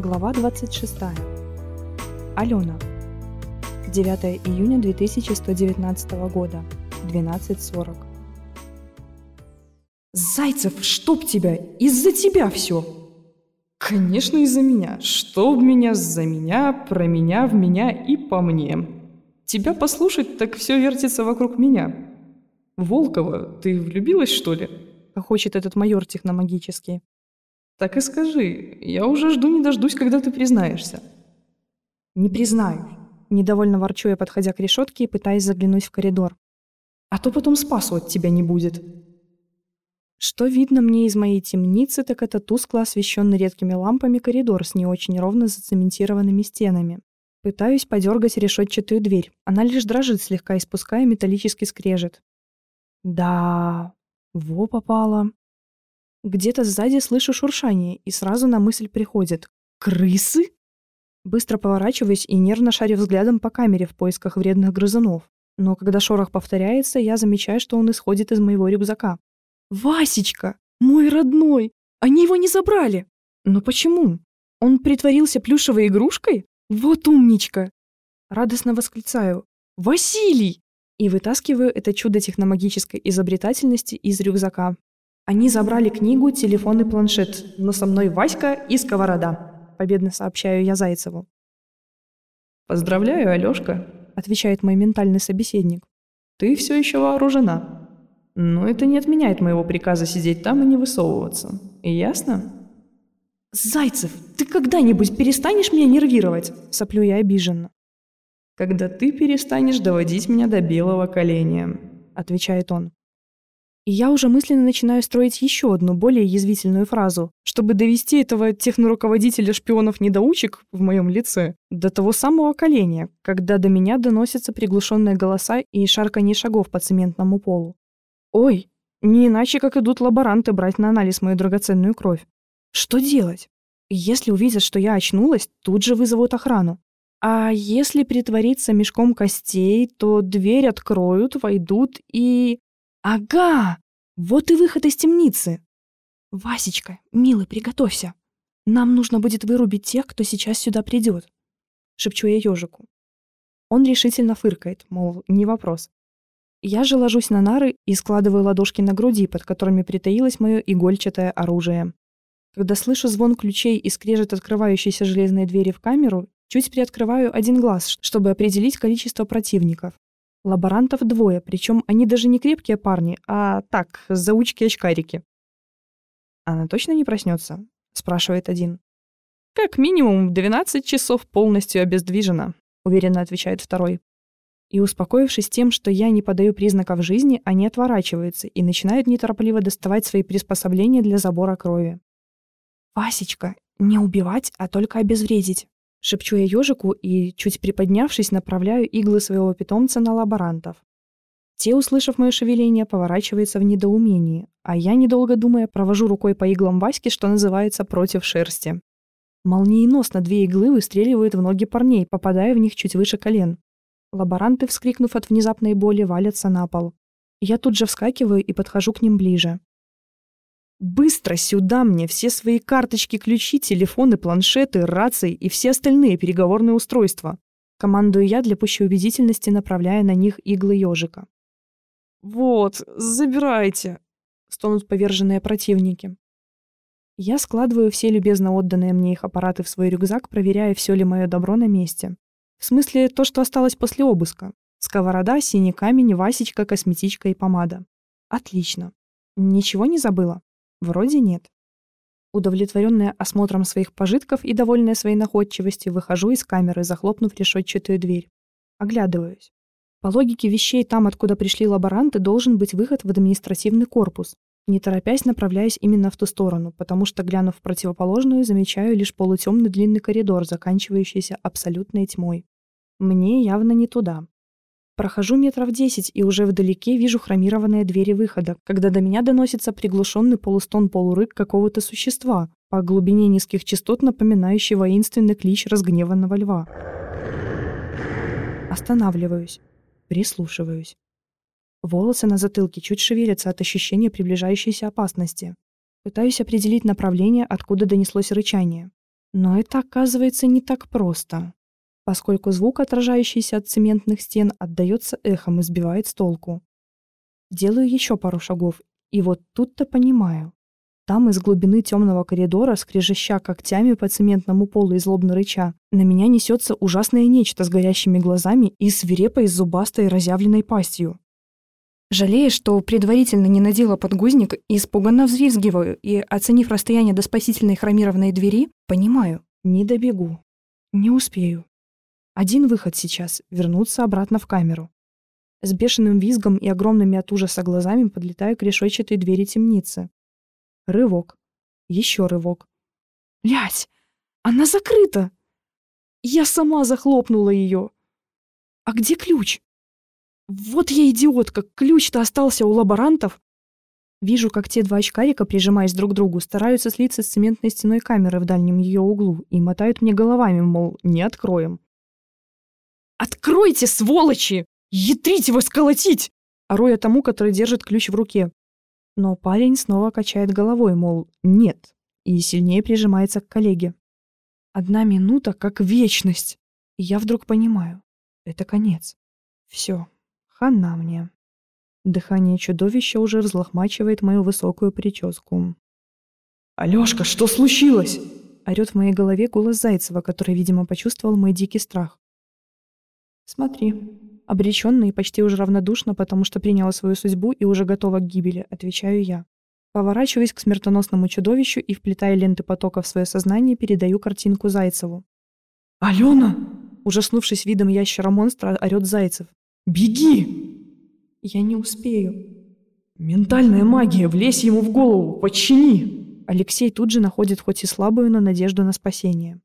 Глава 26. Алена. 9 июня 2119 года. 12.40. Зайцев, чтоб тебя! Из-за тебя все! Конечно, из-за меня. Чтоб меня, за меня, про меня, в меня и по мне. Тебя послушать, так все вертится вокруг меня. Волкова, ты влюбилась, что ли? Хочет этот майор техномагический. Так и скажи. Я уже жду не дождусь, когда ты признаешься. Не признаю. Недовольно ворчу я, подходя к решетке и пытаясь заглянуть в коридор. А то потом спасу от тебя не будет. Что видно мне из моей темницы, так это тускло освещенный редкими лампами коридор с не очень ровно зацементированными стенами. Пытаюсь подергать решетчатую дверь. Она лишь дрожит, слегка испуская металлический скрежет. Да, во попало. Где-то сзади слышу шуршание, и сразу на мысль приходит. Крысы? Быстро поворачиваюсь и нервно шарю взглядом по камере в поисках вредных грызунов. Но когда шорох повторяется, я замечаю, что он исходит из моего рюкзака. «Васечка! Мой родной! Они его не забрали!» «Но почему? Он притворился плюшевой игрушкой? Вот умничка!» Радостно восклицаю. «Василий!» И вытаскиваю это чудо техномагической изобретательности из рюкзака. Они забрали книгу, телефон и планшет, но со мной Васька и сковорода. Победно сообщаю я Зайцеву. «Поздравляю, Алёшка», — отвечает мой ментальный собеседник. «Ты все еще вооружена. Но это не отменяет моего приказа сидеть там и не высовываться. Ясно?» «Зайцев, ты когда-нибудь перестанешь меня нервировать?» — соплю я обиженно. «Когда ты перестанешь доводить меня до белого коленя», — отвечает он. И я уже мысленно начинаю строить еще одну, более язвительную фразу, чтобы довести этого техноруководителя шпионов-недоучек в моем лице до того самого коленя, когда до меня доносятся приглушенные голоса и шарканье шагов по цементному полу. Ой, не иначе, как идут лаборанты брать на анализ мою драгоценную кровь. Что делать? Если увидят, что я очнулась, тут же вызовут охрану. А если притвориться мешком костей, то дверь откроют, войдут и... Ага! Вот и выход из темницы. Васечка, милый, приготовься. Нам нужно будет вырубить тех, кто сейчас сюда придет. Шепчу я ежику. Он решительно фыркает, мол, не вопрос. Я же ложусь на нары и складываю ладошки на груди, под которыми притаилось мое игольчатое оружие. Когда слышу звон ключей и скрежет открывающейся железной двери в камеру, чуть приоткрываю один глаз, чтобы определить количество противников. Лаборантов двое, причем они даже не крепкие парни, а так, заучки-очкарики. «Она точно не проснется?» — спрашивает один. «Как минимум 12 часов полностью обездвижена», — уверенно отвечает второй. И, успокоившись тем, что я не подаю признаков жизни, они отворачиваются и начинают неторопливо доставать свои приспособления для забора крови. «Васечка, не убивать, а только обезвредить», Шепчу я ежику и, чуть приподнявшись, направляю иглы своего питомца на лаборантов. Те, услышав мое шевеление, поворачиваются в недоумении, а я, недолго думая, провожу рукой по иглам Васьки, что называется, против шерсти. Молниеносно две иглы выстреливают в ноги парней, попадая в них чуть выше колен. Лаборанты, вскрикнув от внезапной боли, валятся на пол. Я тут же вскакиваю и подхожу к ним ближе. Быстро сюда мне все свои карточки, ключи, телефоны, планшеты, рации и все остальные переговорные устройства. Командую я для пущей убедительности, направляя на них иглы ежика. «Вот, забирайте», — стонут поверженные противники. Я складываю все любезно отданные мне их аппараты в свой рюкзак, проверяя, все ли мое добро на месте. В смысле, то, что осталось после обыска. Сковорода, синий камень, васечка, косметичка и помада. Отлично. Ничего не забыла? Вроде нет. Удовлетворенная осмотром своих пожитков и довольная своей находчивостью, выхожу из камеры, захлопнув решетчатую дверь. Оглядываюсь. По логике вещей, там, откуда пришли лаборанты, должен быть выход в административный корпус. Не торопясь, направляюсь именно в ту сторону, потому что, глянув в противоположную, замечаю лишь полутемный длинный коридор, заканчивающийся абсолютной тьмой. Мне явно не туда. Прохожу метров десять и уже вдалеке вижу хромированные двери выхода, когда до меня доносится приглушенный полустон-полурык какого-то существа, по глубине низких частот напоминающий воинственный клич разгневанного льва. Останавливаюсь. Прислушиваюсь. Волосы на затылке чуть шевелятся от ощущения приближающейся опасности. Пытаюсь определить направление, откуда донеслось рычание. Но это оказывается не так просто, поскольку звук, отражающийся от цементных стен, отдается эхом и сбивает с толку. Делаю еще пару шагов, и вот тут-то понимаю. Там из глубины темного коридора, скрежеща когтями по цементному полу и злобно рыча, на меня несется ужасное нечто с горящими глазами и свирепой зубастой разъявленной пастью. Жалея, что предварительно не надела подгузник, испуганно взвизгиваю и, оценив расстояние до спасительной хромированной двери, понимаю, не добегу. Не успею. Один выход сейчас — вернуться обратно в камеру. С бешеным визгом и огромными от ужаса глазами подлетаю к решетчатой двери темницы. Рывок. Еще рывок. Блять! Она закрыта! Я сама захлопнула ее. А где ключ? Вот я идиотка, ключ-то остался у лаборантов. Вижу, как те два очкарика, прижимаясь друг к другу, стараются слиться с цементной стеной камеры в дальнем ее углу и мотают мне головами, мол, не откроем. «Откройте, сволочи! Ятрите его сколотить!» Ору я тому, который держит ключ в руке. Но парень снова качает головой, мол, нет, и сильнее прижимается к коллеге. Одна минута как вечность. И я вдруг понимаю, это конец. Все, Хана мне. Дыхание чудовища уже взлохмачивает мою высокую прическу. «Алёшка, что случилось?» Орёт в моей голове голос Зайцева, который, видимо, почувствовал мой дикий страх. «Смотри». Обреченно и почти уже равнодушно, потому что приняла свою судьбу и уже готова к гибели, отвечаю я. Поворачиваясь к смертоносному чудовищу и, вплетая ленты потока в свое сознание, передаю картинку Зайцеву. «Алена!» Ужаснувшись видом ящера-монстра, орёт Зайцев. Беги!» «Я не успею». «Ментальная магия, влезь ему в голову, подчини!» Алексей тут же находит хоть и слабую, но надежду на спасение.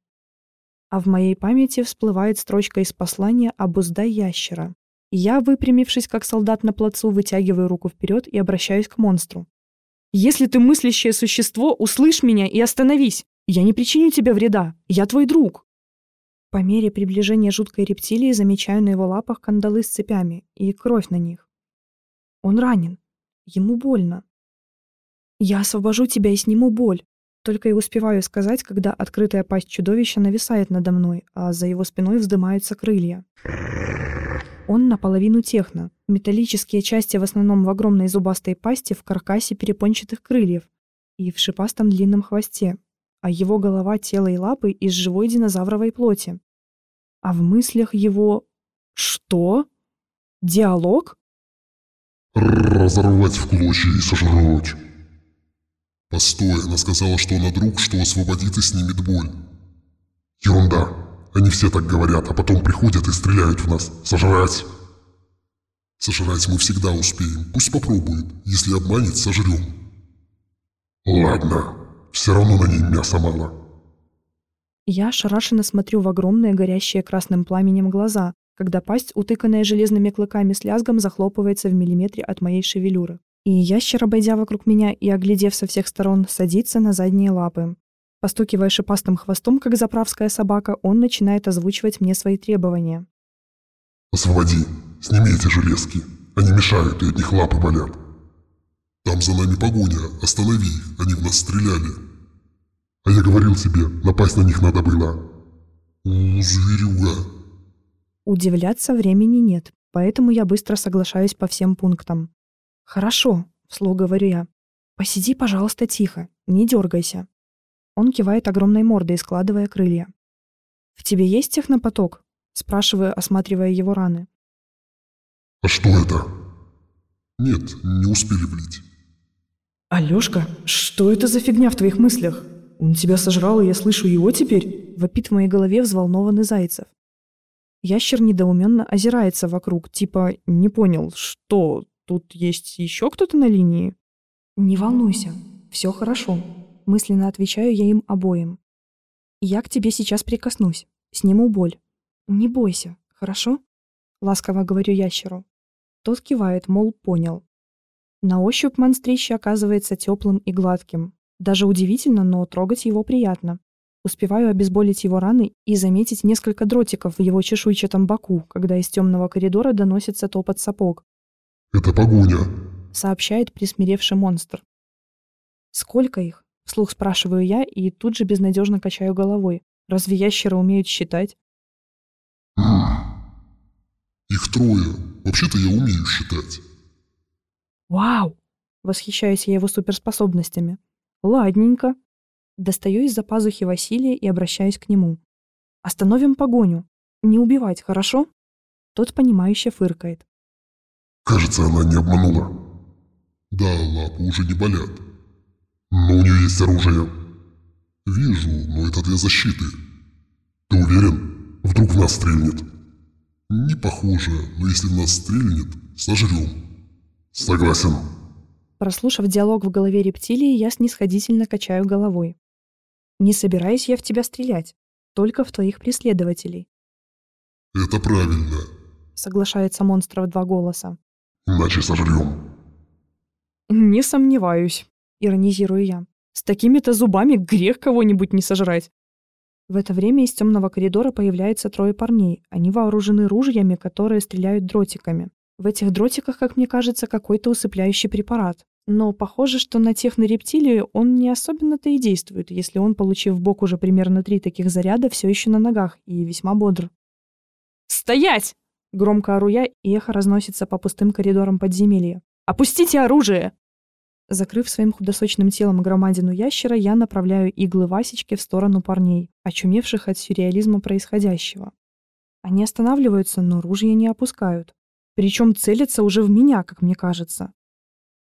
А в моей памяти всплывает строчка из послания «Обуздай ящера». Я, выпрямившись как солдат на плацу, вытягиваю руку вперед и обращаюсь к монстру. «Если ты мыслящее существо, услышь меня и остановись! Я не причиню тебе вреда, я твой друг!» По мере приближения жуткой рептилии замечаю на его лапах кандалы с цепями и кровь на них. Он ранен. Ему больно. Я освобожу тебя и сниму боль. Только и успеваю сказать, когда открытая пасть чудовища нависает надо мной, а за его спиной вздымаются крылья. Он наполовину техно. Металлические части в основном в огромной зубастой пасти в каркасе перепончатых крыльев и в шипастом длинном хвосте, а его голова, тело и лапы из живой динозавровой плоти. А в мыслях его... Что? Диалог? Разорвать в клочья и сожрать. Постой, она сказала, что она друг, что освободит и снимет боль. Ерунда. Они все так говорят, а потом приходят и стреляют в нас. Сожрать. Сожрать мы всегда успеем. Пусть попробует. Если обманет, сожрем. Ладно. Все равно на ней мяса мало. Я ошарашенно смотрю в огромные, горящие красным пламенем глаза, когда пасть, утыканная железными клыками с лязгом, захлопывается в миллиметре от моей шевелюры. И ящер, обойдя вокруг меня и оглядев со всех сторон, садится на задние лапы. Постукивая шипастым хвостом, как заправская собака, он начинает озвучивать мне свои требования. «Освободи! Сними эти железки! Они мешают, и от них лапы болят! Там за нами погоня! Останови! Они в нас стреляли!» А я говорил тебе, напасть на них надо было. У, зверюга. Удивляться времени нет, поэтому я быстро соглашаюсь по всем пунктам. Хорошо, вслух говорю я. Посиди, пожалуйста, тихо, не дергайся. Он кивает огромной мордой, складывая крылья. «В тебе есть технопоток?» Спрашиваю, осматривая его раны. «А что это?» «Нет, не успели влить». «Алёшка, что это за фигня в твоих мыслях?» Он тебя сожрал, и я слышу его теперь?» Вопит в моей голове взволнованный Зайцев. Ящер недоуменно озирается вокруг, типа не понял, что, тут есть еще кто-то на линии? «Не волнуйся, все хорошо», — мысленно отвечаю я им обоим. «Я к тебе сейчас прикоснусь, сниму боль. Не бойся, хорошо?» — ласково говорю ящеру. Тот кивает, мол, понял. На ощупь монстрище оказывается теплым и гладким, даже удивительно, но трогать его приятно. Успеваю обезболить его раны и заметить несколько дротиков в его чешуйчатом боку, когда из темного коридора доносится топот сапог. «Это погоня», — сообщает присмиревший монстр. «Сколько их?» Вслух спрашиваю я и тут же безнадежно качаю головой. Разве ящеры умеют считать? Их трое. Вообще-то я умею считать. Вау! Восхищаюсь я его суперспособностями. Ладненько. Достаю из-за пазухи Василия и обращаюсь к нему. Остановим погоню. Не убивать, хорошо? Тот, понимающе фыркает. Кажется, она не обманула. Да, лапы уже не болят. Но у нее есть оружие. Вижу, но это для защиты. Ты уверен? Вдруг в нас стрельнет? Не похоже, но если в нас стрельнет, сожрем. Согласен. Прослушав диалог в голове рептилии, я снисходительно качаю головой. Не собираюсь я в тебя стрелять, только в твоих преследователей. Это правильно. Соглашается монстр в два голоса. Иначе сожрем. Не сомневаюсь, иронизирую я. С такими-то зубами грех кого-нибудь не сожрать. В это время из темного коридора появляются трое парней. Они вооружены ружьями, которые стреляют дротиками. В этих дротиках, как мне кажется, какой-то усыпляющий препарат. Но похоже, что на технорептилии он не особенно-то и действует, если он, получив в бок уже примерно три таких заряда, все еще на ногах и весьма бодр. «Стоять!» Громко ору и эхо разносится по пустым коридорам подземелья. «Опустите оружие!» Закрыв своим худосочным телом громадину ящера, я направляю иглы Васечки в сторону парней, очумевших от сюрреализма происходящего. Они останавливаются, но ружья не опускают. Причем целятся уже в меня, как мне кажется.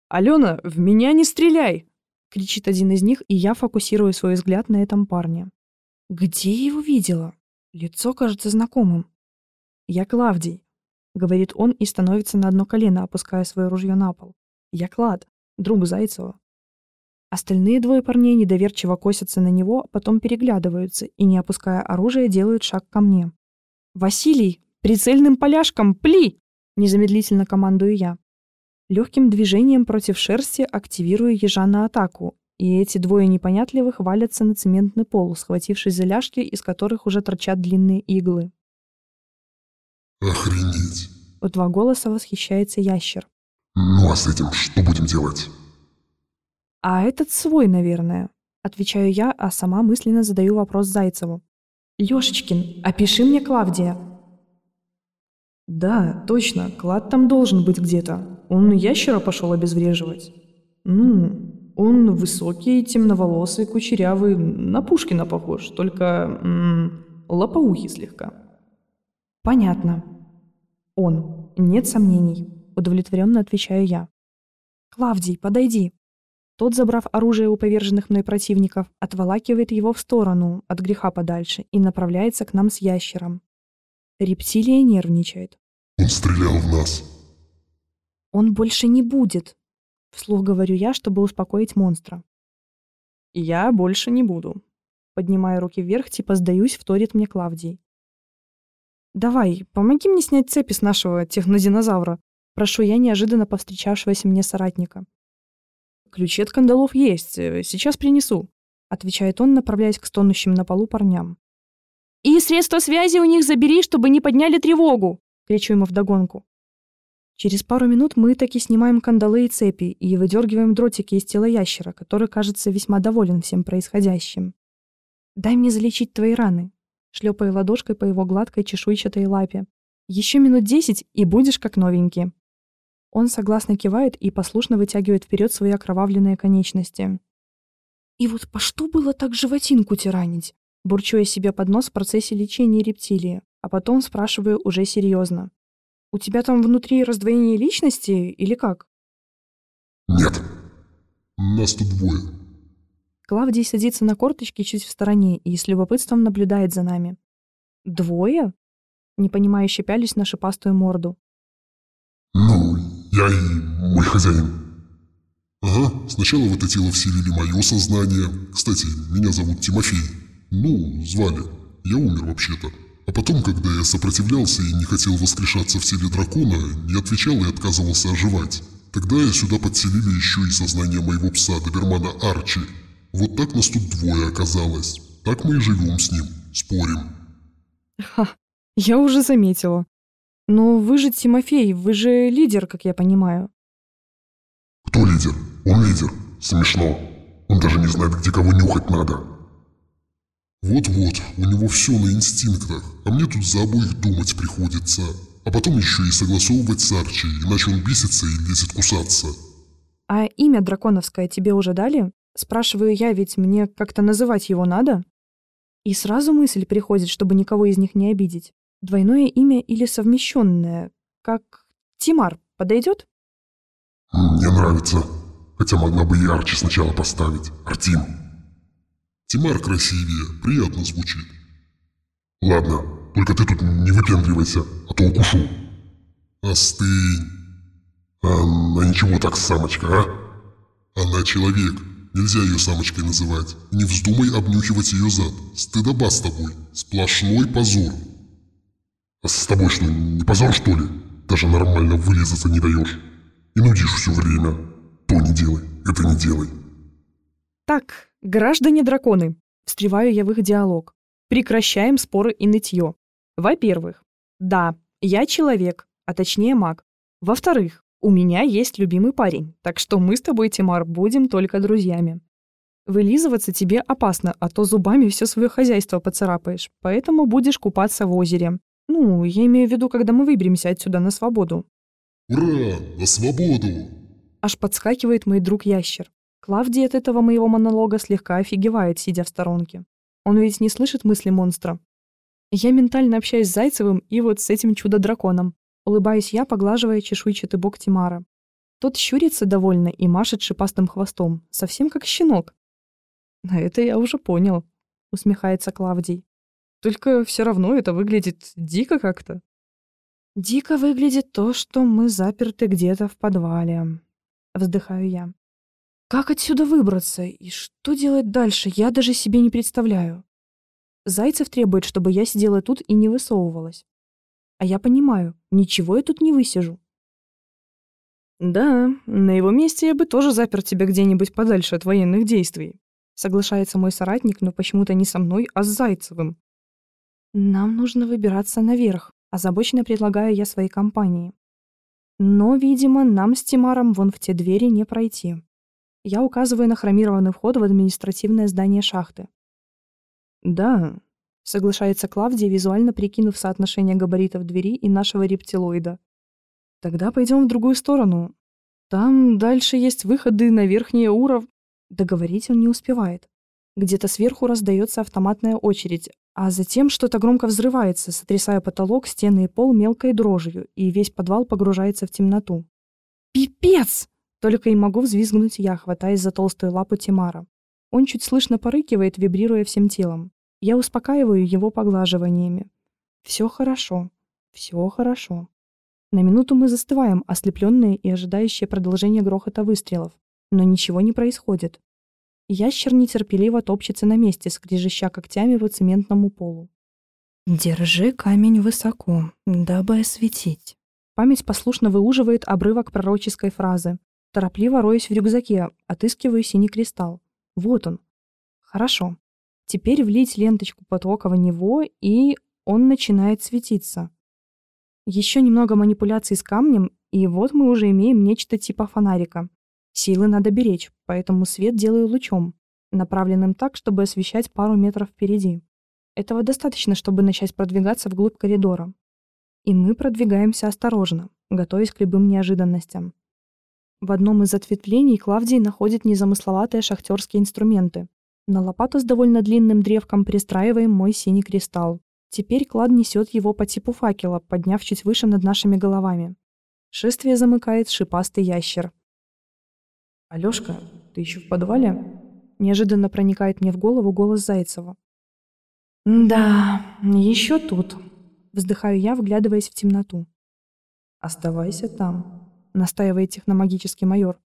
«Алена, в меня не стреляй!» — кричит один из них, и я фокусирую свой взгляд на этом парне. Где я его видела? Лицо кажется знакомым. «Я Клавдий», — говорит он и становится на одно колено, опуская свое ружье на пол. «Я Клад, друг Зайцева». Остальные двое парней недоверчиво косятся на него, потом переглядываются и, не опуская оружие, делают шаг ко мне. «Василий, прицельным поляшком, пли!» — незамедлительно командую я. Легким движением против шерсти активирую ежа на атаку, и эти двое непонятливых валятся на цементный пол, схватившись за ляжки, из которых уже торчат длинные иглы. Охренеть. В два голоса восхищается ящер. Ну а с этим что будем делать? А этот свой, наверное. Отвечаю я, а сама мысленно задаю вопрос Зайцеву. Лешечкин, опиши мне Клавдия. Да, точно, клад там должен быть где-то. Он ящера пошел обезвреживать. Ну, он высокий, темноволосый, кучерявый, на Пушкина похож, только м -м, лопоухий слегка. Понятно. Он. Нет сомнений. Удовлетворенно отвечаю я. Клавдий, подойди. Тот, забрав оружие у поверженных мной противников, отволакивает его в сторону, от греха подальше, и направляется к нам с ящером. Рептилия нервничает. Он стрелял в нас. Он больше не будет. Вслух говорю я, чтобы успокоить монстра. Я больше не буду. Поднимая руки вверх, типа сдаюсь, вторит мне Клавдий. «Давай, помоги мне снять цепи с нашего технодинозавра», прошу я неожиданно повстречавшегося мне соратника. «Ключи от кандалов есть, э, сейчас принесу», отвечает он, направляясь к стонущим на полу парням. «И средства связи у них забери, чтобы не подняли тревогу!» кричу ему вдогонку. Через пару минут мы таки снимаем кандалы и цепи и выдергиваем дротики из тела ящера, который, кажется, весьма доволен всем происходящим. «Дай мне залечить твои раны», шлепая ладошкой по его гладкой чешуйчатой лапе. «Еще минут десять, и будешь как новенький». Он согласно кивает и послушно вытягивает вперед свои окровавленные конечности. «И вот по что было так животинку тиранить?» Бурчу я себе под нос в процессе лечения рептилии, а потом спрашиваю уже серьезно. «У тебя там внутри раздвоение личности или как?» «Нет. Нас тут двое. Клавдий садится на корточки чуть в стороне и с любопытством наблюдает за нами. «Двое?» Непонимающе пялись на шипастую морду. «Ну, я и мой хозяин. Ага, сначала в это тело вселили мое сознание. Кстати, меня зовут Тимофей. Ну, звали. Я умер вообще-то. А потом, когда я сопротивлялся и не хотел воскрешаться в теле дракона, не отвечал и отказывался оживать. Тогда я сюда подселили еще и сознание моего пса, добермана Арчи. Вот так нас тут двое оказалось. Так мы и живем с ним, спорим. Ха, я уже заметила. Но вы же Тимофей, вы же лидер, как я понимаю. Кто лидер? Он лидер. Смешно. Он даже не знает, где кого нюхать надо. Вот-вот, у него все на инстинктах, а мне тут за обоих думать приходится. А потом еще и согласовывать с Арчи, иначе он бесится и лезет кусаться. А имя драконовское тебе уже дали? Спрашиваю я, ведь мне как-то называть его надо? И сразу мысль приходит, чтобы никого из них не обидеть. Двойное имя или совмещенное, как Тимар, подойдет? Мне нравится. Хотя могла бы Арчи сначала поставить. Артим. Тимар красивее, приятно звучит. Ладно, только ты тут не выпендривайся, а то укушу. Остынь. Она ничего так самочка, а? Она человек. Нельзя ее самочкой называть. Не вздумай обнюхивать ее зад. Стыдоба с тобой. Сплошной позор. А с тобой что, не позор, что ли? Даже нормально вылизаться не даешь. И нудишь все время. То не делай, это не делай. Так, граждане-драконы, встреваю я в их диалог. Прекращаем споры и нытье. Во-первых, да, я человек, а точнее маг. Во-вторых, у меня есть любимый парень, так что мы с тобой, Тимар, будем только друзьями. Вылизываться тебе опасно, а то зубами все свое хозяйство поцарапаешь, поэтому будешь купаться в озере. Ну, я имею в виду, когда мы выберемся отсюда на свободу. Ура! На свободу! Аж подскакивает мой друг Ящер. Клавдий от этого моего монолога слегка офигевает, сидя в сторонке. Он ведь не слышит мысли монстра. Я ментально общаюсь с Зайцевым и вот с этим чудо-драконом. Улыбаюсь я, поглаживая чешуйчатый бок Тимара. Тот щурится довольно и машет шипастым хвостом, совсем как щенок. «А это я уже понял», — усмехается Клавдий. «Только все равно это выглядит дико как-то». «Дико выглядит то, что мы заперты где-то в подвале», — вздыхаю я. «Как отсюда выбраться и что делать дальше, я даже себе не представляю. Зайцев требует, чтобы я сидела тут и не высовывалась. А я понимаю, ничего я тут не высижу. «Да, на его месте я бы тоже запер тебя где-нибудь подальше от военных действий», соглашается мой соратник, но почему-то не со мной, а с Зайцевым. «Нам нужно выбираться наверх», озабоченно предлагаю я своей компании. Но, видимо, нам с Тимаром вон в те двери не пройти. Я указываю на хромированный вход в административное здание шахты. «Да, Соглашается Клавдия, визуально прикинув соотношение габаритов двери и нашего рептилоида. Тогда пойдем в другую сторону. Там дальше есть выходы на верхние уровни. Договорить он не успевает. Где-то сверху раздается автоматная очередь, а затем что-то громко взрывается, сотрясая потолок, стены и пол мелкой дрожью, и весь подвал погружается в темноту. «Пипец!» Только и могу взвизгнуть я, хватаясь за толстую лапу Тимара. Он чуть слышно порыкивает, вибрируя всем телом. Я успокаиваю его поглаживаниями. Все хорошо, все хорошо. На минуту мы застываем, ослепленные и ожидающие продолжения грохота выстрелов. Но ничего не происходит. Ящер нетерпеливо топчется на месте, скрежеща когтями по цементному полу. «Держи камень высоко, дабы осветить». Память послушно выуживает обрывок пророческой фразы. Торопливо роюсь в рюкзаке, отыскиваю синий кристалл. Вот он. Хорошо. Теперь влить ленточку потока в него, и он начинает светиться. Еще немного манипуляций с камнем, и вот мы уже имеем нечто типа фонарика. Силы надо беречь, поэтому свет делаю лучом, направленным так, чтобы освещать пару метров впереди. Этого достаточно, чтобы начать продвигаться вглубь коридора. И мы продвигаемся осторожно, готовясь к любым неожиданностям. В одном из ответвлений Клавдий находит незамысловатые шахтерские инструменты, на лопату с довольно длинным древком пристраиваем мой синий кристалл. Теперь клад несет его по типу факела, подняв чуть выше над нашими головами. Шествие замыкает шипастый ящер. «Алёшка, ты еще в подвале?» Неожиданно проникает мне в голову голос Зайцева. «Да, еще тут», — вздыхаю я, вглядываясь в темноту. «Оставайся там», — настаивает техномагический майор.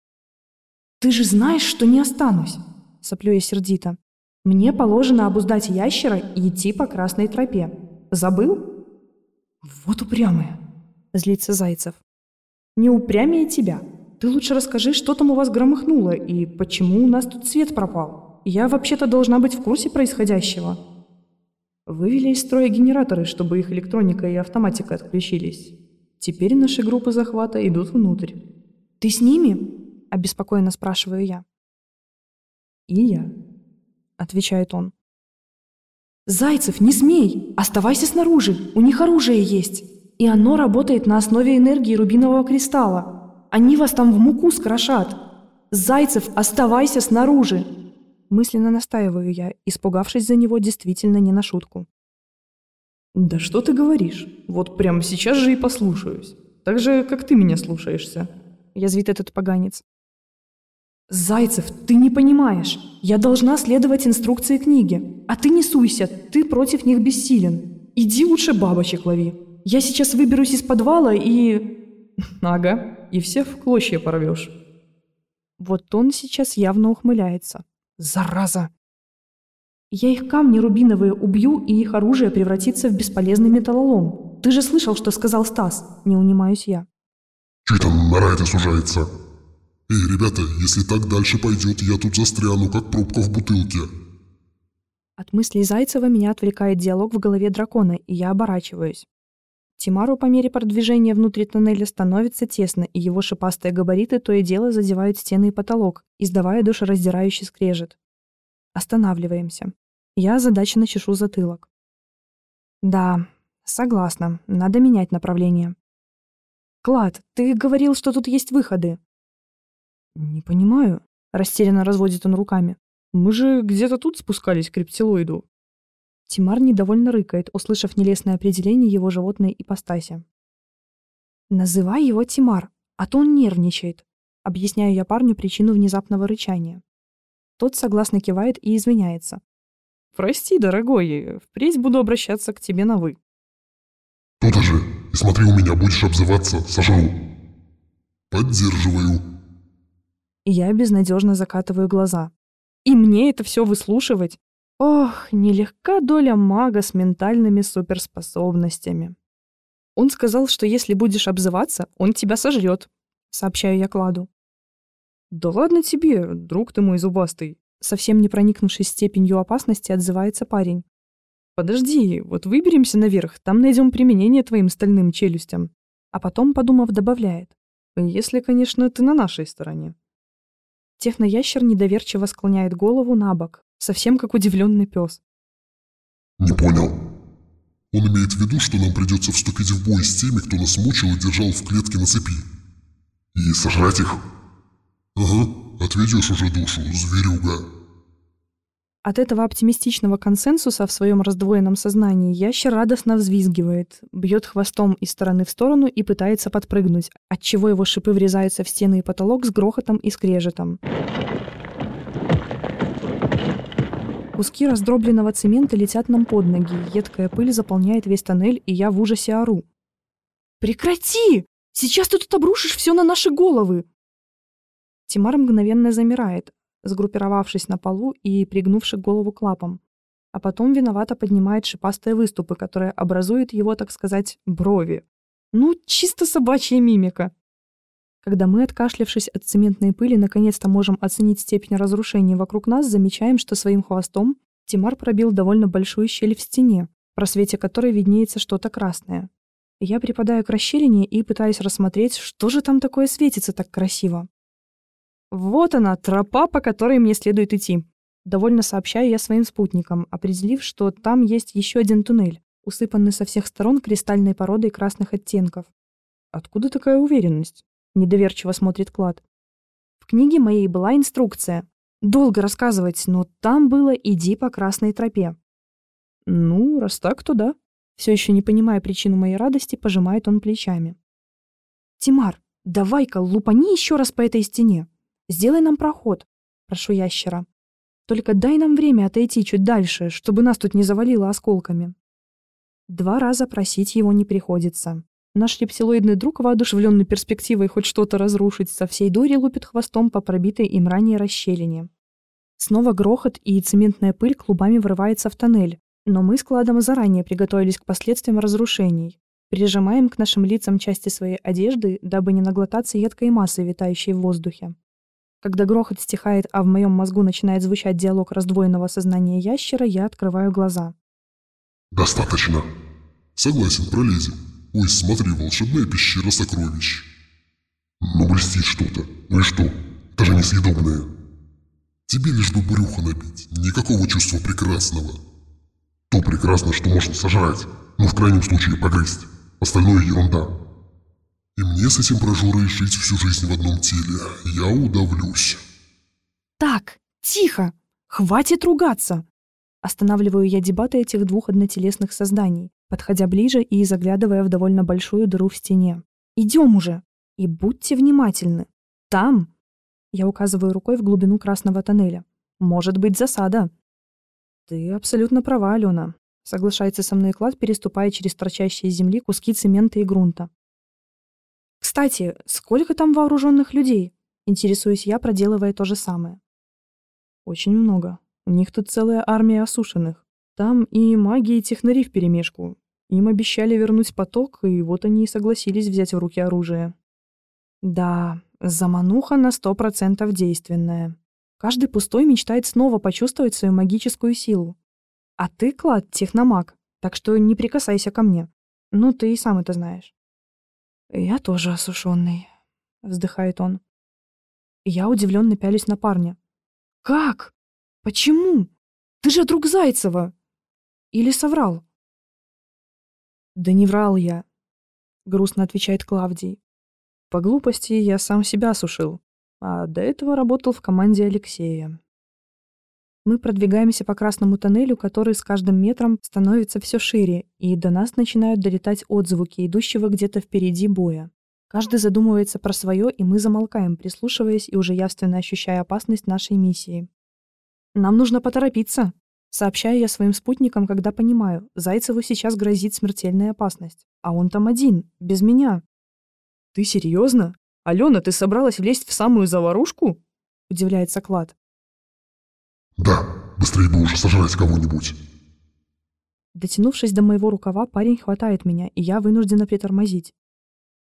«Ты же знаешь, что не останусь!» Соплю я сердито. «Мне положено обуздать ящера и идти по красной тропе. Забыл?» «Вот упрямая», — злится Зайцев. «Не упрямее тебя. Ты лучше расскажи, что там у вас громыхнуло и почему у нас тут свет пропал. Я вообще-то должна быть в курсе происходящего». Вывели из строя генераторы, чтобы их электроника и автоматика отключились. Теперь наши группы захвата идут внутрь. «Ты с ними?» – обеспокоенно спрашиваю я. И я. Отвечает он. Зайцев, не смей! Оставайся снаружи, у них оружие есть. И оно работает на основе энергии рубинового кристалла. Они вас там в муку скрошат. Зайцев, оставайся снаружи! Мысленно настаиваю я, испугавшись за него действительно не на шутку. «Да что ты говоришь? Вот прямо сейчас же и послушаюсь. Так же, как ты меня слушаешься», — язвит этот поганец. «Зайцев, ты не понимаешь. Я должна следовать инструкции книги. А ты не суйся, ты против них бессилен. Иди лучше бабочек лови. Я сейчас выберусь из подвала и...» «Ага, и все в клочья порвешь». Вот он сейчас явно ухмыляется. Зараза! Я их камни рубиновые убью, и их оружие превратится в бесполезный металлолом. Ты же слышал, что сказал Стас. Не унимаюсь я. Чей там нора это сужается? Эй, ребята, если так дальше пойдет, я тут застряну, как пробка в бутылке. От мыслей Зайцева меня отвлекает диалог в голове дракона, и я оборачиваюсь. Тимару по мере продвижения внутри тоннеля становится тесно, и его шипастые габариты то и дело задевают стены и потолок, издавая душераздирающий скрежет. Останавливаемся. Я озадаченно чешу затылок. Да, согласна, надо менять направление. Клад, ты говорил, что тут есть выходы. Не понимаю, растерянно разводит он руками. Мы же где-то тут спускались к рептилоиду. Тимар недовольно рыкает, услышав нелестное определение его животной ипостаси. «Называй его Тимар, а то он нервничает», — объясняю я парню причину внезапного рычания. Тот согласно кивает и извиняется. «Прости, дорогой, впредь буду обращаться к тебе на «вы». «То-то же, и смотри у меня, будешь обзываться, сожру». «Поддерживаю». Я безнадежно закатываю глаза. И мне это все выслушивать? Ох, нелегка доля мага с ментальными суперспособностями. Он сказал, что если будешь обзываться, он тебя сожрет, сообщаю я Кладу. Да ладно тебе, друг ты мой зубастый. Совсем не проникнувшись степенью опасности, отзывается парень. Подожди, вот выберемся наверх, там найдем применение твоим стальным челюстям. А потом, подумав, добавляет. Если, конечно, ты на нашей стороне. Техноящер недоверчиво склоняет голову на бок, совсем как удивленный пес. «Не понял. Он имеет в виду, что нам придется вступить в бой с теми, кто нас мучил и держал в клетке на цепи. И сожрать их? Ага, отведешь уже душу, зверюга». От этого оптимистичного консенсуса в своем раздвоенном сознании ящер радостно взвизгивает, бьет хвостом из стороны в сторону и пытается подпрыгнуть, отчего его шипы врезаются в стены и потолок с грохотом и скрежетом. Куски раздробленного цемента летят нам под ноги, едкая пыль заполняет весь тоннель, и я в ужасе ору. «Прекрати! Сейчас ты тут обрушишь все на наши головы!» Тимар мгновенно замирает, сгруппировавшись на полу и пригнувши голову к лапам, а потом виновато поднимает шипастые выступы, которые образуют его, так сказать, брови. Ну, чисто собачья мимика. Когда мы, откашлявшись от цементной пыли, наконец-то можем оценить степень разрушения вокруг нас, замечаем, что своим хвостом Тимар пробил довольно большую щель в стене, в просвете которой виднеется что-то красное. Я припадаю к расщелине и пытаюсь рассмотреть, что же там такое светится так красиво. Вот она, тропа, по которой мне следует идти. Довольно сообщаю я своим спутникам, определив, что там есть еще один туннель, усыпанный со всех сторон кристальной породой красных оттенков. Откуда такая уверенность? Недоверчиво смотрит Клад. В книге моей была инструкция. Долго рассказывать, но там было «иди по красной тропе». Ну, раз так, то да. Все еще не понимая причину моей радости, пожимает он плечами. Тимар, давай-ка лупани еще раз по этой стене. Сделай нам проход, прошу ящера. Только дай нам время отойти чуть дальше, чтобы нас тут не завалило осколками. Два раза просить его не приходится. Наш рептилоидный друг, воодушевленный перспективой хоть что-то разрушить, со всей дури лупит хвостом по пробитой им ранее расщелине. Снова грохот и цементная пыль клубами врывается в тоннель, но мы с Кладом заранее приготовились к последствиям разрушений. Прижимаем к нашим лицам части своей одежды, дабы не наглотаться едкой массы, витающей в воздухе. Когда грохот стихает, а в моем мозгу начинает звучать диалог раздвоенного сознания ящера, я открываю глаза. «Достаточно. Согласен, пролезем». Ой, смотри, волшебная пещера сокровищ. Ну, блестит что-то. Ну и что? Это же несъедобное. Тебе лишь бы брюхо набить, никакого чувства прекрасного. То прекрасно, что можно сожрать, но в крайнем случае погрызть. Остальное ерунда. Мне с этим прожорой жить всю жизнь в одном теле. Я удавлюсь. Так, тихо! Хватит ругаться! Останавливаю я дебаты этих двух однотелесных созданий, подходя ближе и заглядывая в довольно большую дыру в стене. Идем уже! И будьте внимательны. Там, я указываю рукой в глубину красного тоннеля, может быть засада. Ты абсолютно права, Алена. Соглашается со мной Клад, переступая через торчащие из земли куски цемента и грунта. Кстати, сколько там вооруженных людей? Интересуюсь я, проделывая то же самое. Очень много. У них тут целая армия осушенных. Там и маги, и технари вперемешку. Им обещали вернуть поток, и вот они и согласились взять в руки оружие. Да, замануха на сто процентов действенная. Каждый пустой мечтает снова почувствовать свою магическую силу. А ты, Клад, техномаг, так что не прикасайся ко мне. Ну, ты и сам это знаешь. «Я тоже осушенный», — вздыхает он. Я удивленно пялюсь на парня. «Как? Почему? Ты же друг Зайцева!» Или соврал? «Да не врал я», — грустно отвечает Клавдий. «По глупости я сам себя осушил, а до этого работал в команде Алексея». Мы продвигаемся по красному тоннелю, который с каждым метром становится все шире, и до нас начинают долетать отзвуки идущего где-то впереди боя. Каждый задумывается про свое, и мы замолкаем, прислушиваясь и уже явственно ощущая опасность нашей миссии. «Нам нужно поторопиться», — сообщаю я своим спутникам, когда понимаю, Зайцеву сейчас грозит смертельная опасность. А он там один, без меня. «Ты серьезно? Алена, ты собралась влезть в самую заварушку?» — удивляется Клад. Да, быстрее бы уже сожрать кого-нибудь. Дотянувшись до моего рукава, парень хватает меня, и я вынуждена притормозить.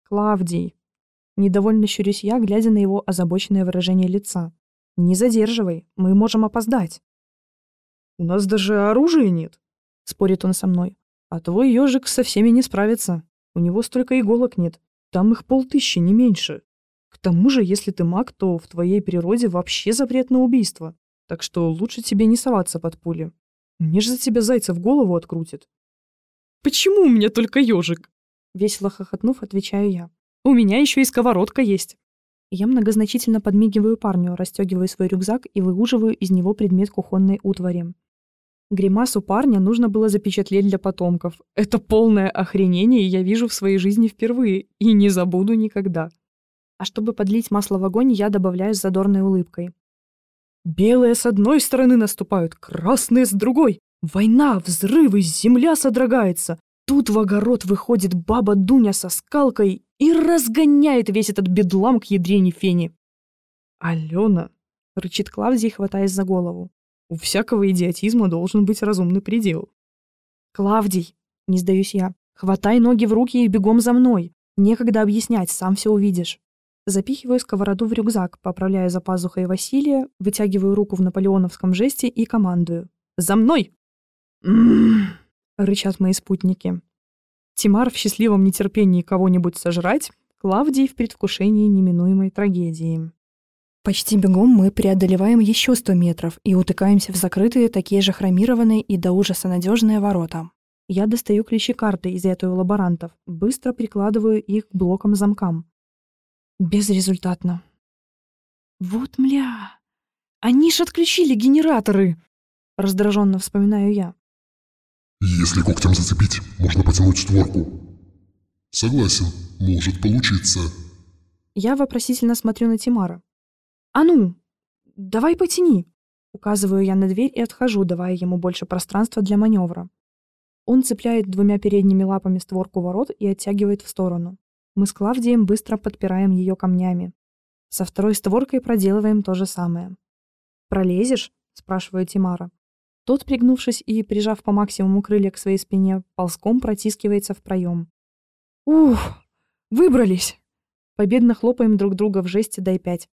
«Клавдий!» Недовольно щурюсь я, глядя на его озабоченное выражение лица. «Не задерживай, мы можем опоздать». «У нас даже оружия нет», — спорит он со мной. «А твой ежик со всеми не справится. У него столько иголок нет. Там их полтыщи, не меньше. К тому же, если ты маг, то в твоей природе вообще запрет на убийство. Так что лучше тебе не соваться под пули. Мне же за тебя зайца в голову открутит. Почему у меня только ежик? Весело хохотнув, отвечаю я. У меня еще и сковородка есть. Я многозначительно подмигиваю парню, расстегиваю свой рюкзак и выуживаю из него предмет кухонной утвари. Гримасу парня нужно было запечатлеть для потомков. Это полное охренение я вижу в своей жизни впервые и не забуду никогда. А чтобы подлить масло в огонь, я добавляю с задорной улыбкой. Белые с одной стороны наступают, красные с другой. Война, взрывы, земля содрогается. Тут в огород выходит баба Дуня со скалкой и разгоняет весь этот бедлам к ядрене фени. «Алена!» — рычит Клавдий, хватаясь за голову. «У всякого идиотизма должен быть разумный предел». «Клавдий!» — не сдаюсь я. «Хватай ноги в руки и бегом за мной. Некогда объяснять, сам все увидишь». Запихиваю сковороду в рюкзак, поправляю за пазухой Василия, вытягиваю руку в наполеоновском жесте и командую. «За мной!» рычат мои спутники. Тимар в счастливом нетерпении кого-нибудь сожрать, Клавдий в предвкушении неминуемой трагедии. Почти бегом мы преодолеваем еще сто метров и утыкаемся в закрытые, такие же хромированные и до ужаса надежные ворота. Я достаю ключи карты, изъятую у лаборантов, быстро прикладываю их к блокам-замкам. Безрезультатно. Вот мля. Они ж отключили генераторы. Раздраженно вспоминаю я. Если когтем зацепить, можно потянуть створку. Согласен, может получиться. Я вопросительно смотрю на Тимара. А ну, давай потяни. Указываю я на дверь и отхожу, давая ему больше пространства для маневра. Он цепляет двумя передними лапами створку ворот и оттягивает в сторону. Мы с Клавдием быстро подпираем ее камнями. Со второй створкой проделываем то же самое. «Пролезешь?» — спрашивает Тимара. Тот, пригнувшись и прижав по максимуму крылья к своей спине, ползком протискивается в проем. «Ух, выбрались!» Победно хлопаем друг друга в жесте «дай пять».